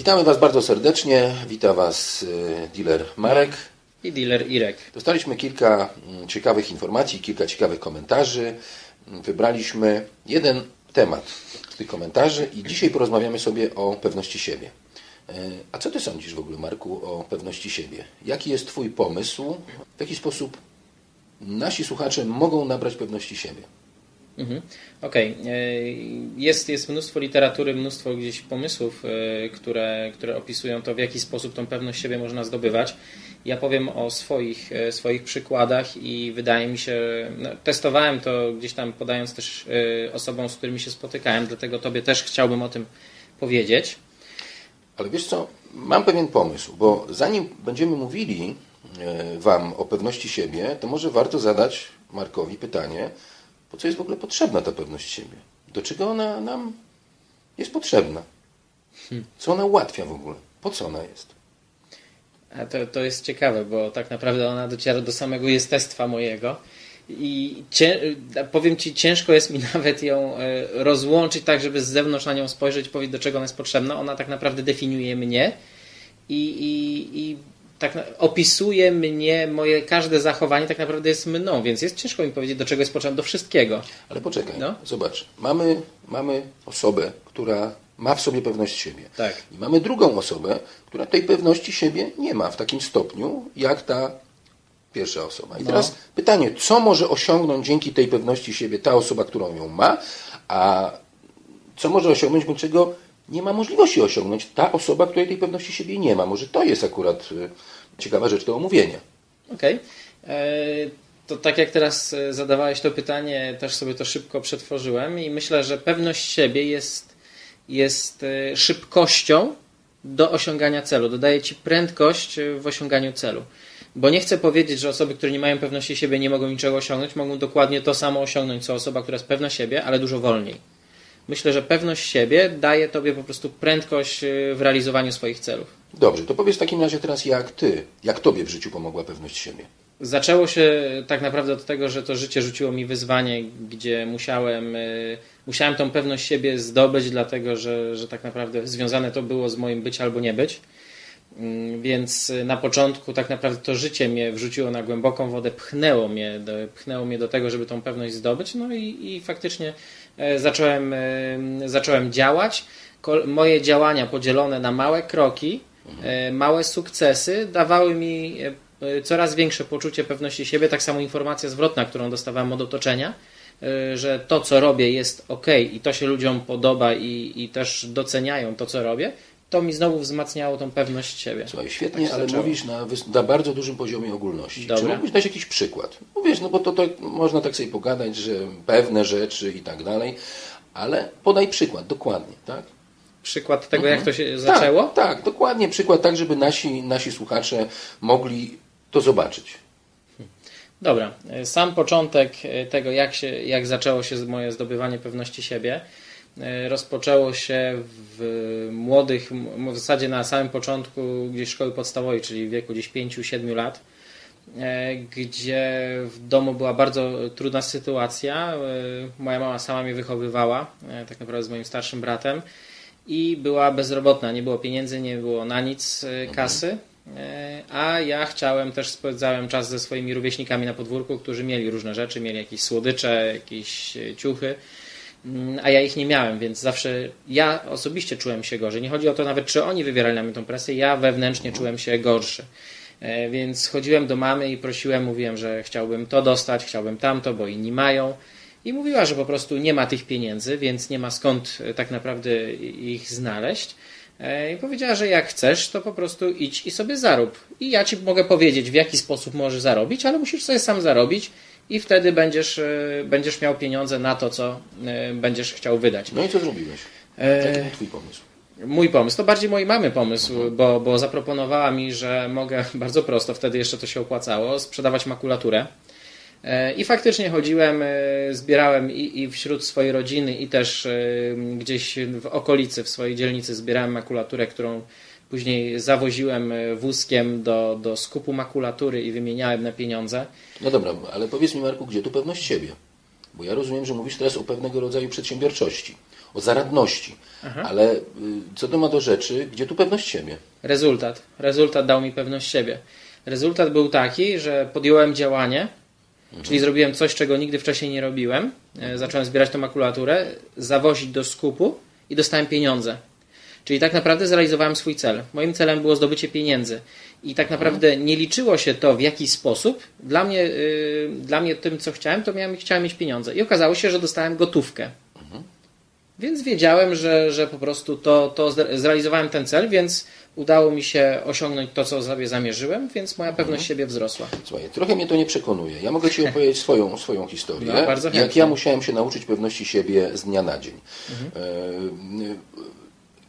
Witamy Was bardzo serdecznie. Wita Was e, dealer Marek. I dealer Irek. Dostaliśmy kilka mm, ciekawych informacji, kilka ciekawych komentarzy. Wybraliśmy jeden temat z tych komentarzy i dzisiaj porozmawiamy sobie o pewności siebie. E, A co Ty sądzisz w ogóle, Marku, o pewności siebie? Jaki jest Twój pomysł? W jaki sposób nasi słuchacze mogą nabrać pewności siebie? Mhm. Okej. E, Jest, jest mnóstwo literatury, mnóstwo gdzieś pomysłów, e, które, które opisują to, w jaki sposób tą pewność siebie można zdobywać. Ja powiem o swoich, e, swoich przykładach i wydaje mi się, no, testowałem to gdzieś tam podając też osobom, z którymi się spotykałem, dlatego Tobie też chciałbym o tym powiedzieć. Ale wiesz co, mam pewien pomysł, bo zanim będziemy mówili Wam o pewności siebie, to może warto zadać Markowi pytanie, po co jest w ogóle potrzebna ta pewność siebie? Do czego ona nam jest potrzebna? Co ona ułatwia w ogóle? Po co ona jest? A to, to jest ciekawe, bo tak naprawdę ona dociera do samego jestestwa mojego. I cię, powiem Ci, ciężko jest mi nawet ją e, rozłączyć tak, żeby z zewnątrz na nią spojrzeć i powiedzieć, do czego ona jest potrzebna. Ona tak naprawdę definiuje mnie i, i, i tak opisuje mnie, moje każde zachowanie tak naprawdę jest mną, więc jest ciężko mi powiedzieć, do czego jest potrzebna, do wszystkiego. Ale poczekaj, No. zobacz. Mamy, mamy osobę, która ma w sobie pewność siebie. Tak. I mamy drugą osobę, która tej pewności siebie nie ma w takim stopniu, jak ta pierwsza osoba. I No. teraz pytanie, co może osiągnąć dzięki tej pewności siebie ta osoba, którą ją ma, a co może osiągnąć, bądź czego nie ma możliwości osiągnąć ta osoba, której tej pewności siebie nie ma. Może to jest akurat y, ciekawa rzecz do omówienia. Okej. E, To tak jak teraz e, zadawałeś to pytanie, też sobie to szybko przetworzyłem i myślę, że pewność siebie jest, jest e, szybkością do osiągania celu. Dodaje ci prędkość w osiąganiu celu. Bo nie chcę powiedzieć, że osoby, które nie mają pewności siebie, nie mogą niczego osiągnąć, mogą dokładnie to samo osiągnąć, co osoba, która jest pewna siebie, ale dużo wolniej. Myślę, że pewność siebie daje tobie po prostu prędkość e, w realizowaniu swoich celów. Dobrze, to powiedz w takim razie teraz jak ty, jak tobie w życiu pomogła pewność siebie. Zaczęło się tak naprawdę od tego, że to życie rzuciło mi wyzwanie, gdzie musiałem, y, musiałem tą pewność siebie zdobyć, dlatego że, że tak naprawdę związane to było z moim być albo nie być. Mm, Więc y, na początku tak naprawdę to życie mnie wrzuciło na głęboką wodę, pchnęło mnie do, pchnęło mnie do tego, żeby tą pewność zdobyć. No i, i faktycznie zacząłem, e, zacząłem działać. Moje działania podzielone na małe kroki, e, małe sukcesy dawały mi e, e, coraz większe poczucie pewności siebie. Tak samo informacja zwrotna, którą dostawałem od otoczenia, e, że to, co robię, jest ok i to się ludziom podoba i, i też doceniają to, co robię, to mi znowu wzmacniało tą pewność siebie. Słuchaj, świetnie, Tak ale zaczęło. mówisz na, na bardzo dużym poziomie ogólności. Dobra. Czy mógłbyś dać jakiś przykład? No wiesz, no bo to, to można tak sobie pogadać, że pewne rzeczy i tak dalej, ale podaj przykład, dokładnie, tak? Przykład tego, jak to się zaczęło? Tak, tak, dokładnie przykład, tak żeby nasi, nasi słuchacze mogli to zobaczyć. Dobra, sam początek tego, jak, się, jak zaczęło się moje zdobywanie pewności siebie, rozpoczęło się w młodych, w zasadzie na samym początku gdzieś szkoły podstawowej, czyli w wieku gdzieś 5-7 lat, e, gdzie w domu była bardzo trudna sytuacja. E, Moja mama sama mnie wychowywała, e, tak naprawdę z moim starszym bratem i była bezrobotna, nie było pieniędzy, nie było na nic e, kasy. E, A ja chciałem też spędzałem czas ze swoimi rówieśnikami na podwórku, którzy mieli różne rzeczy, mieli jakieś słodycze, jakieś e, ciuchy, a ja ich nie miałem, więc zawsze ja osobiście czułem się gorzej. Nie chodzi o to nawet, czy oni wywierali na mnie tą presję, ja wewnętrznie czułem się gorszy. E, Więc chodziłem do mamy i prosiłem, mówiłem, że chciałbym to dostać, chciałbym tamto, bo inni mają. I mówiła, że po prostu nie ma tych pieniędzy, więc nie ma skąd e, tak naprawdę ich znaleźć. E, I powiedziała, że jak chcesz, to po prostu idź i sobie zarób. I ja ci mogę powiedzieć, w jaki sposób możesz zarobić, ale musisz sobie sam zarobić i wtedy będziesz, e, będziesz miał pieniądze na to, co e, będziesz chciał wydać. No i co zrobiłeś? E, Jaki był twój pomysł? Mój pomysł, to bardziej mojej mamy pomysł, bo, bo zaproponowała mi, że mogę bardzo prosto, wtedy jeszcze to się opłacało, sprzedawać makulaturę. E, I faktycznie chodziłem, e, zbierałem i, i wśród swojej rodziny, i też gdzieś w okolicy, w swojej dzielnicy zbierałem makulaturę, którą później zawoziłem e, wózkiem do, do skupu makulatury i wymieniałem na pieniądze. No dobra, ale powiedz mi Marku, gdzie tu pewność siebie? Bo ja rozumiem, że mówisz teraz o pewnego rodzaju przedsiębiorczości. o zaradności. Ale y, co to ma do rzeczy, gdzie tu pewność siebie? Rezultat. Rezultat dał mi pewność siebie. Rezultat był taki, że podjąłem działanie, czyli zrobiłem coś, czego nigdy wcześniej nie robiłem. E, Zacząłem zbierać tą makulaturę, zawozić do skupu i dostałem pieniądze. Czyli tak naprawdę zrealizowałem swój cel. Moim celem było zdobycie pieniędzy. I tak naprawdę nie liczyło się to w jaki sposób. Dla mnie, yy, dla mnie tym, co chciałem, to miałem, chciałem mieć pieniądze. I okazało się, że dostałem gotówkę. Więc wiedziałem, że, że po prostu to, to zre- zrealizowałem ten cel, więc udało mi się osiągnąć to, co sobie zamierzyłem, więc moja pewność siebie wzrosła. Słuchaj, trochę mnie to nie przekonuje. Ja mogę Ci opowiedzieć swoją, swoją historię. No, bardzo jak ja musiałem się nauczyć pewności siebie z dnia na dzień. E,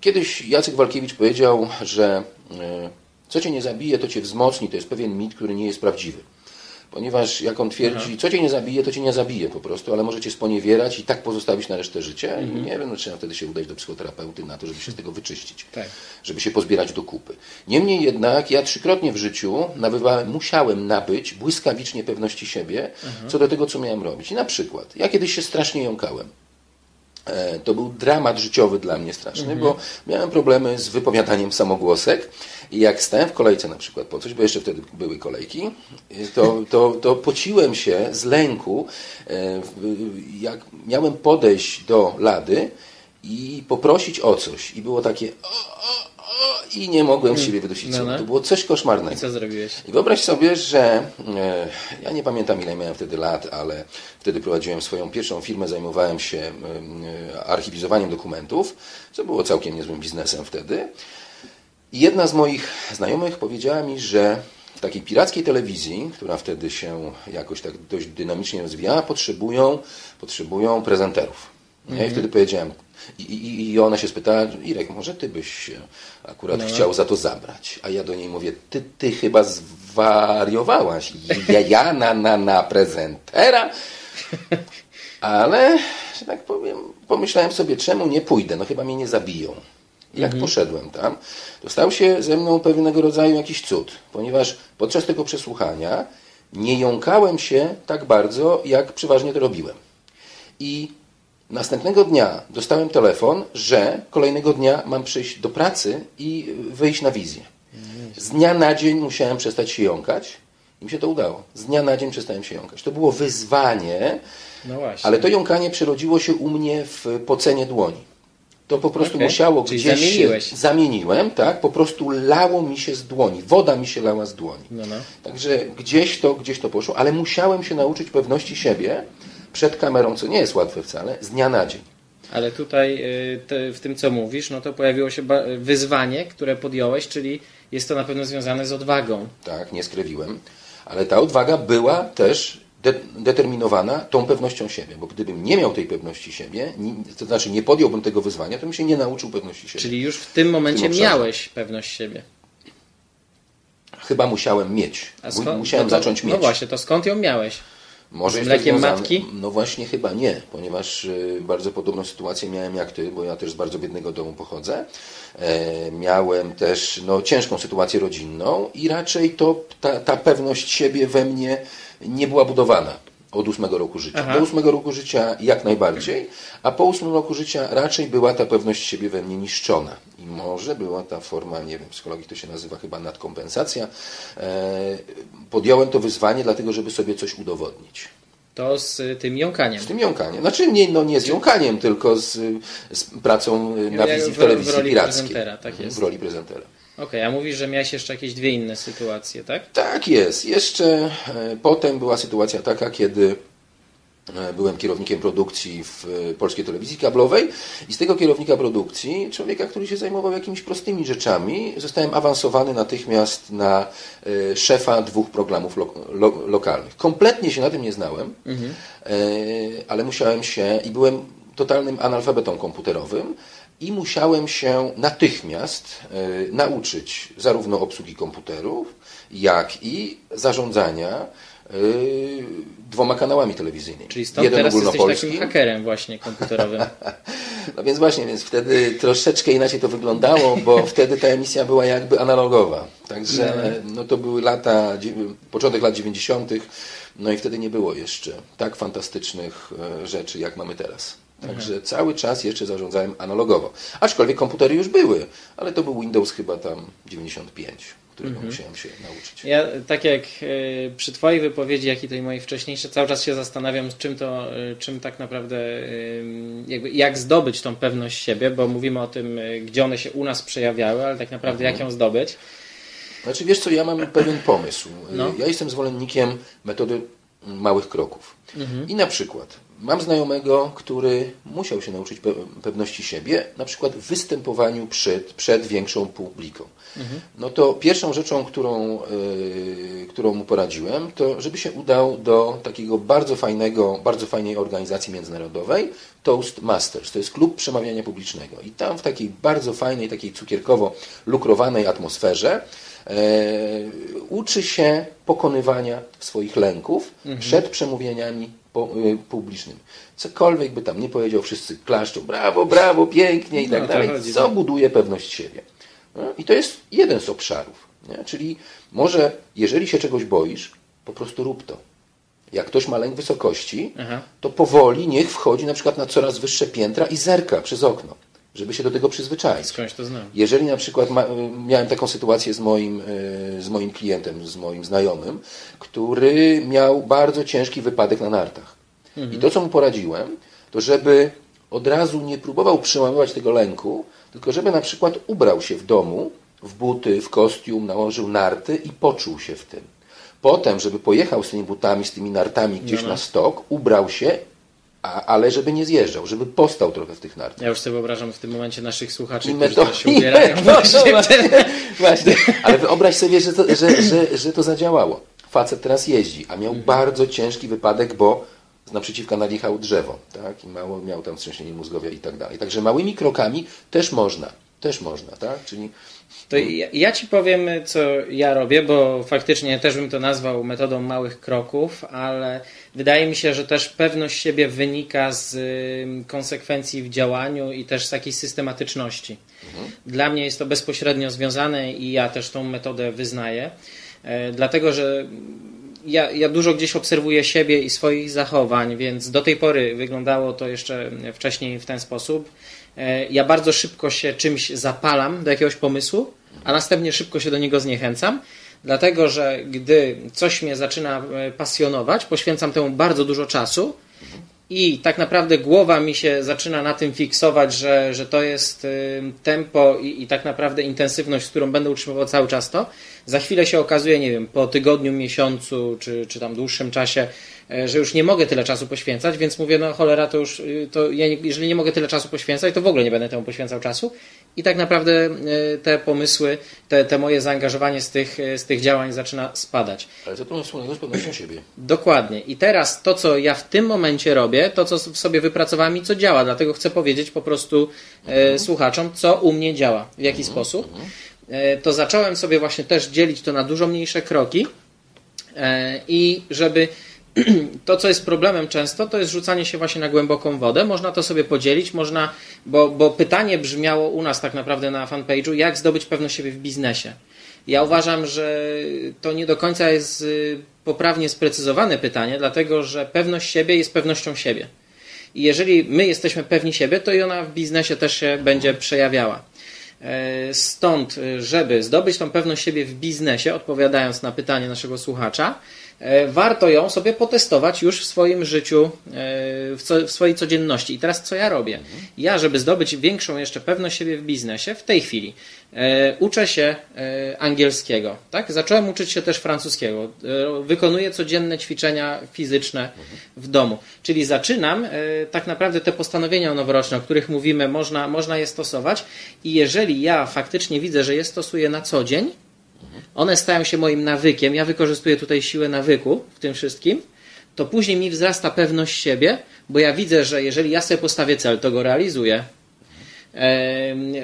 Kiedyś Jacek Walkiewicz powiedział, że e, co Cię nie zabije, to Cię wzmocni. To jest pewien mit, który nie jest prawdziwy. Ponieważ jak on twierdzi, co Cię nie zabije, to Cię nie zabije po prostu, ale może Cię sponiewierać i tak pozostawić na resztę życia. I nie wiem, no, trzeba wtedy się udać do psychoterapeuty na to, żeby się z tego wyczyścić Tak. żeby się pozbierać do kupy. Niemniej jednak ja trzykrotnie w życiu nabywałem, musiałem nabyć błyskawicznie pewności siebie co do tego, co miałem robić. I na przykład, ja kiedyś się strasznie jąkałem. E, To był dramat życiowy dla mnie straszny, bo miałem problemy z wypowiadaniem samogłosek i jak stałem w kolejce na przykład po coś, bo jeszcze wtedy były kolejki, e, to, to, to pociłem się z lęku, e, jak miałem podejść do lady i poprosić o coś i było takie o, o, i nie mogłem z siebie wydusić No, no. To było coś koszmarnego. I co zrobiłeś? I wyobraź sobie, że e, ja nie pamiętam ile miałem wtedy lat, ale wtedy prowadziłem swoją pierwszą firmę, zajmowałem się e, archiwizowaniem dokumentów, co było całkiem niezłym biznesem wtedy. I jedna z moich znajomych powiedziała mi, że w takiej pirackiej telewizji, która wtedy się jakoś tak dość dynamicznie rozwijała, potrzebują, potrzebują prezenterów. Ja jej wtedy powiedziałem, i, i, i ona się spytała, Irek, może ty byś akurat chciał za to zabrać? A ja do niej mówię, ty, ty chyba zwariowałaś. Ja, ja na, na, na prezentera? Ale, że tak powiem, pomyślałem sobie, czemu nie pójdę? No chyba mnie nie zabiją. I Jak poszedłem tam, to stał się ze mną pewnego rodzaju jakiś cud, ponieważ podczas tego przesłuchania nie jąkałem się tak bardzo, jak przeważnie to robiłem. I następnego dnia dostałem telefon, że kolejnego dnia mam przyjść do pracy i wyjść na wizję. Z dnia na dzień musiałem przestać się jąkać i mi się to udało. Z dnia na dzień przestałem się jąkać. To było wyzwanie, No ale to jąkanie przerodziło się u mnie w pocenie dłoni. To po prostu Okej. musiało Czyli gdzieś zamieniłeś. się... Zamieniłem, tak? Po prostu lało mi się z dłoni. Woda mi się lała z dłoni. No, no. Także gdzieś to, gdzieś to poszło, ale musiałem się nauczyć pewności siebie przed kamerą, co nie jest łatwe wcale, z dnia na dzień. Ale tutaj y, te, w tym, co mówisz, no to pojawiło się wyzwanie, które podjąłeś, czyli jest to na pewno związane z odwagą. Tak, nie skrywiłem. Ale ta odwaga była też de determinowana tą pewnością siebie, bo gdybym nie miał tej pewności siebie, to znaczy nie podjąłbym tego wyzwania, to bym się nie nauczył pewności siebie. Czyli już w tym momencie obszarze. miałeś pewność siebie. Chyba musiałem mieć. Musiałem no to- zacząć mieć. No właśnie, to skąd ją miałeś? Może Z mlekiem matki? No właśnie chyba nie, ponieważ y, bardzo podobną sytuację miałem jak ty, bo ja też z bardzo biednego domu pochodzę. E, miałem też no, ciężką sytuację rodzinną i raczej to ta, ta pewność siebie we mnie nie była budowana od ósmego roku życia. Aha. Do ósmego roku życia jak najbardziej, a po ósmym roku życia raczej była ta pewność siebie we mnie niszczona. I może była ta forma, nie wiem, w psychologii to się nazywa chyba nadkompensacja. E, podjąłem to wyzwanie dlatego, żeby sobie coś udowodnić. To z y, tym jąkaniem. Z tym jąkaniem. Znaczy nie, no nie z jąkaniem, tylko z, z pracą y, na wizji w- telewizji w roli pirackiej. tak jest. W roli prezentera. Okej, a mówisz, że miałeś jeszcze jakieś dwie inne sytuacje, tak? Tak jest. Jeszcze e, potem była sytuacja taka, kiedy e, byłem kierownikiem produkcji w e, polskiej telewizji kablowej i z tego kierownika produkcji, człowieka, który się zajmował jakimiś prostymi rzeczami, zostałem awansowany natychmiast na szefa dwóch programów lo, lo, lokalnych. Kompletnie się na tym nie znałem, e, ale musiałem się i byłem totalnym analfabetą komputerowym i musiałem się natychmiast e, nauczyć zarówno obsługi komputerów, jak i zarządzania e, dwoma kanałami telewizyjnymi. Czyli stąd Jeden teraz jesteś takim hakerem właśnie komputerowym. No więc właśnie, więc wtedy troszeczkę inaczej to wyglądało, bo wtedy ta emisja była jakby analogowa. Także no to były lata, początek lat 90., no i wtedy nie było jeszcze tak fantastycznych e, rzeczy, jak mamy teraz. Także cały czas jeszcze zarządzałem analogowo. Aczkolwiek komputery już były, ale to był Windows chyba tam 95, którego Mhm. musiałem się nauczyć. Ja tak jak e, przy Twojej wypowiedzi, jak i tej mojej wcześniejszej, cały czas się zastanawiam, czym to, e, czym tak naprawdę, jakby, jak zdobyć tą pewność siebie, bo mówimy o tym, e, gdzie one się u nas przejawiały, ale tak naprawdę jak ją zdobyć. Znaczy wiesz co, ja mam pewien pomysł. No. Ja jestem zwolennikiem metody małych kroków. Mhm. I na przykład mam znajomego, który musiał się nauczyć pe- pewności siebie, na przykład w występowaniu przed, przed większą publiką. Mhm. No to pierwszą rzeczą, którą, yy, którą mu poradziłem, to żeby się udał do takiego bardzo fajnego, bardzo fajnej organizacji międzynarodowej, Toastmasters. To jest klub przemawiania publicznego. I tam w takiej bardzo fajnej, takiej cukierkowo lukrowanej atmosferze uczy się pokonywania swoich lęków przed przemówieniami y, publicznymi. Cokolwiek by tam nie powiedział, wszyscy klaszczą, brawo, brawo, pięknie i No, tak o to dalej, chodzi, co tak. buduje pewność siebie. No, I to jest jeden z obszarów. Nie? Czyli może, jeżeli się czegoś boisz, po prostu rób to. Jak ktoś ma lęk wysokości, Aha. to powoli niech wchodzi na przykład na coraz wyższe piętra i zerka przez okno, żeby się do tego przyzwyczaić. Skądś to znam. Jeżeli na przykład ma, miałem taką sytuację z moim, e, z moim klientem, z moim znajomym, który miał bardzo ciężki wypadek na nartach. I to, co mu poradziłem, to żeby od razu nie próbował przełamywać tego lęku, tylko żeby na przykład ubrał się w domu, w buty, w kostium, nałożył narty i poczuł się w tym. Potem, żeby pojechał z tymi butami, z tymi nartami gdzieś No, no. na stok, ubrał się, a, ale żeby nie zjeżdżał, żeby postał trochę w tych nartach. Ja już sobie wyobrażam w tym momencie naszych słuchaczy, I którzy też się ubierają. metodą, właśnie. właśnie. Ale wyobraź sobie, że to, że, że, że to zadziałało. Facet teraz jeździ, a miał bardzo ciężki wypadek, bo naprzeciwka najechało drzewo, tak? I mało miał tam wstrząsienie mózgowia i tak dalej. Także małymi krokami też można, też można, tak? Czyli To ja, ja ci powiem, co ja robię, bo faktycznie też bym to nazwał metodą małych kroków, ale wydaje mi się, że też pewność siebie wynika z konsekwencji w działaniu i też z takiej systematyczności. Dla mnie jest to bezpośrednio związane i ja też tą metodę wyznaję, e, dlatego że ja, ja dużo gdzieś obserwuję siebie i swoich zachowań, więc do tej pory wyglądało to jeszcze wcześniej w ten sposób. E, Ja bardzo szybko się czymś zapalam do jakiegoś pomysłu, a następnie szybko się do niego zniechęcam, dlatego że gdy coś mnie zaczyna e, pasjonować, poświęcam temu bardzo dużo czasu i tak naprawdę głowa mi się zaczyna na tym fiksować, że, że to jest y, tempo i, i tak naprawdę intensywność, z którą będę utrzymywał cały czas to. Za chwilę się okazuje, nie wiem, po tygodniu, miesiącu czy, czy tam dłuższym czasie, e, że już nie mogę tyle czasu poświęcać, więc mówię, no cholera, to już, y, to ja jeżeli nie mogę tyle czasu poświęcać, to w ogóle nie będę temu poświęcał czasu. I tak naprawdę y, te pomysły, te, te moje zaangażowanie z tych, y, z tych działań zaczyna spadać. ale to wspólnego z pewnością siebie? Dokładnie. I teraz to, co ja w tym momencie robię, to, co w sobie wypracowałem i co działa, dlatego chcę powiedzieć po prostu e, słuchaczom, co u mnie działa, w jaki sposób. E, to zacząłem sobie właśnie też dzielić to na dużo mniejsze kroki e, i żeby to, co jest problemem często, to jest rzucanie się właśnie na głęboką wodę. Można to sobie podzielić, można, bo, bo pytanie brzmiało u nas tak naprawdę na fanpage'u, jak zdobyć pewność siebie w biznesie. Ja uważam, że to nie do końca jest y, poprawnie sprecyzowane pytanie, dlatego że pewność siebie jest pewnością siebie. I jeżeli my jesteśmy pewni siebie, to i ona w biznesie też się będzie przejawiała. E, Stąd, y, żeby zdobyć tą pewność siebie w biznesie, odpowiadając na pytanie naszego słuchacza, warto ją sobie potestować już w swoim życiu, e, w, co, w swojej codzienności. I teraz co ja robię? Ja, żeby zdobyć większą jeszcze pewność siebie w biznesie, w tej chwili e, uczę się e, angielskiego. Tak? Zacząłem uczyć się też francuskiego. E, wykonuję codzienne ćwiczenia fizyczne w domu. Czyli zaczynam e, tak naprawdę te postanowienia noworoczne, o których mówimy, można, można je stosować i jeżeli ja faktycznie widzę, że je stosuję na co dzień, one stają się moim nawykiem, ja wykorzystuję tutaj siłę nawyku w tym wszystkim, to później mi wzrasta pewność siebie, bo ja widzę, że jeżeli ja sobie postawię cel, to go realizuję.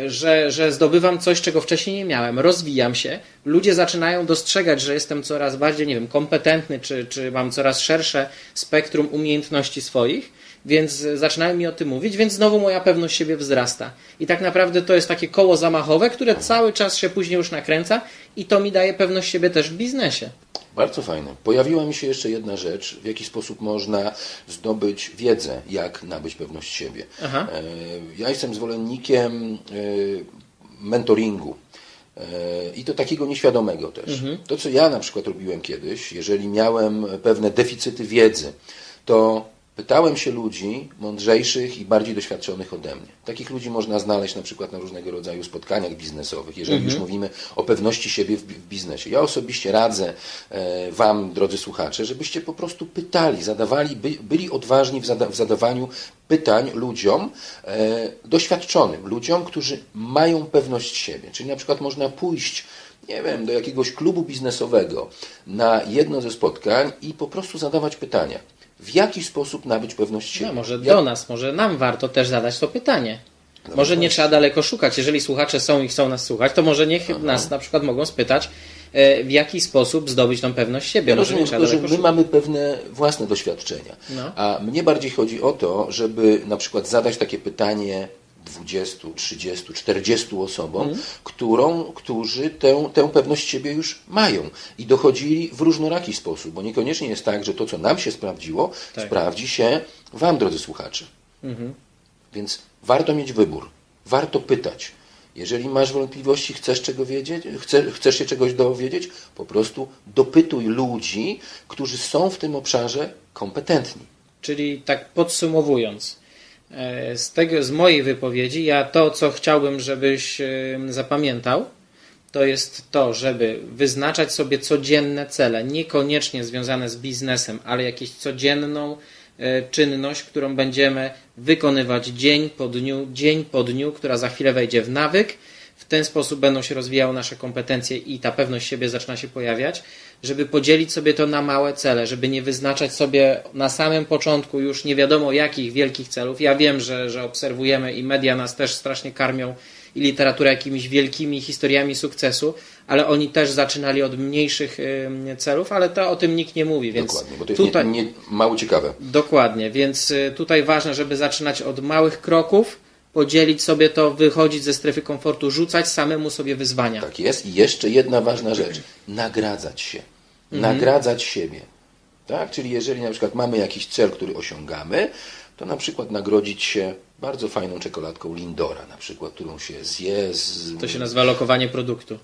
Że, że zdobywam coś, czego wcześniej nie miałem, rozwijam się, ludzie zaczynają dostrzegać, że jestem coraz bardziej, nie wiem, kompetentny, czy, czy mam coraz szersze spektrum umiejętności swoich, więc zaczynają mi o tym mówić, więc znowu moja pewność siebie wzrasta. I tak naprawdę to jest takie koło zamachowe, które cały czas się później już nakręca i to mi daje pewność siebie też w biznesie. Bardzo fajne. Pojawiła mi się jeszcze jedna rzecz, w jaki sposób można zdobyć wiedzę, jak nabyć pewność siebie. Aha. E, Ja jestem zwolennikiem e, mentoringu. E, I to takiego nieświadomego też. To, co ja na przykład robiłem kiedyś, jeżeli miałem pewne deficyty wiedzy, to pytałem się ludzi mądrzejszych i bardziej doświadczonych ode mnie. Takich ludzi można znaleźć na przykład na różnego rodzaju spotkaniach biznesowych, jeżeli już mówimy o pewności siebie w, w biznesie. Ja osobiście radzę e, Wam, drodzy słuchacze, żebyście po prostu pytali, zadawali, by, byli odważni w, zada, w zadawaniu pytań ludziom e, doświadczonym, ludziom, którzy mają pewność siebie. Czyli na przykład można pójść nie wiem, do jakiegoś klubu biznesowego na jedno ze spotkań i po prostu zadawać pytania. W jaki sposób nabyć pewność siebie? No, może Jak- do nas, może nam warto też zadać to pytanie. Może nie trzeba daleko szukać. Jeżeli słuchacze są i chcą nas słuchać, to może niech nas na przykład mogą spytać, e, w jaki sposób zdobyć tą pewność siebie. Ja może rozumiem, tylko, że my szukać. mamy pewne własne doświadczenia. No. A mnie bardziej chodzi o to, żeby na przykład zadać takie pytanie 20, 30, 40 osobom, Mhm. którą, którzy tę, tę pewność siebie już mają i dochodzili w różnoraki sposób, bo niekoniecznie jest tak, że to, co nam się sprawdziło, Tak. sprawdzi się Wam, drodzy słuchacze. Mhm. Więc warto mieć wybór, warto pytać. Jeżeli masz wątpliwości, chcesz czego wiedzieć, chce, chcesz się czegoś dowiedzieć, po prostu dopytuj ludzi, którzy są w tym obszarze kompetentni. Czyli tak podsumowując, z, tego, z mojej wypowiedzi, ja to, co chciałbym, żebyś e, zapamiętał, to jest to, żeby wyznaczać sobie codzienne cele, niekoniecznie związane z biznesem, ale jakąś codzienną e, czynność, którą będziemy wykonywać dzień po dniu, dzień po dniu, która za chwilę wejdzie w nawyk. W ten sposób będą się rozwijały nasze kompetencje i ta pewność siebie zaczyna się pojawiać, żeby podzielić sobie to na małe cele, żeby nie wyznaczać sobie na samym początku już nie wiadomo jakich wielkich celów. Ja wiem, że, że obserwujemy i media nas też strasznie karmią i literatura jakimiś wielkimi historiami sukcesu, ale oni też zaczynali od mniejszych celów, ale to o tym nikt nie mówi, więc Dokładnie, bo to jest tutaj nie, nie, mało ciekawe. Dokładnie, więc y, tutaj ważne, żeby zaczynać od małych kroków, podzielić sobie to, wychodzić ze strefy komfortu, rzucać samemu sobie wyzwania. Tak jest. I jeszcze jedna ważna rzecz. Nagradzać się. Nagradzać siebie. Tak? Czyli jeżeli na przykład mamy jakiś cel, który osiągamy, to na przykład nagrodzić się bardzo fajną czekoladką Lindora, na przykład, którą się zje z... To się nazywa lokowanie produktu.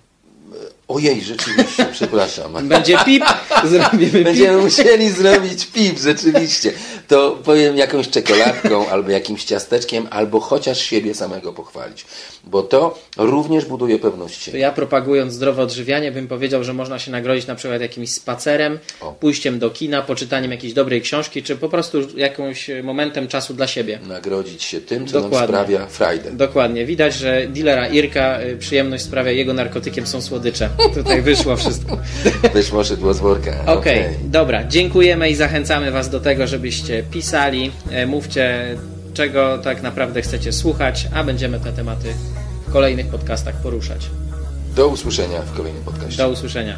Ojej, rzeczywiście, przepraszam. Będzie pip, zrobimy pip. Będziemy musieli zrobić pip, rzeczywiście. To powiem jakąś czekoladką, albo jakimś ciasteczkiem, albo chociaż siebie samego pochwalić. Bo to również buduje pewność To siebie. ja propagując zdrowe odżywianie bym powiedział, że można się nagrodzić na przykład jakimś spacerem, O. pójściem do kina, poczytaniem jakiejś dobrej książki, czy po prostu jakimś momentem czasu dla siebie. Nagrodzić się tym, co Dokładnie. nam sprawia frajdę. Dokładnie. Widać, że dealera Irka y, przyjemność sprawia, jego narkotykiem są słodycze. Tutaj wyszło wszystko. Wyszło szydło z worka. Okej, dobra. Dziękujemy i zachęcamy Was do tego, żebyście pisali. E, Mówcie, czego tak naprawdę chcecie słuchać, a będziemy te tematy w kolejnych podcastach poruszać. Do usłyszenia w kolejnym podcaście. Do usłyszenia.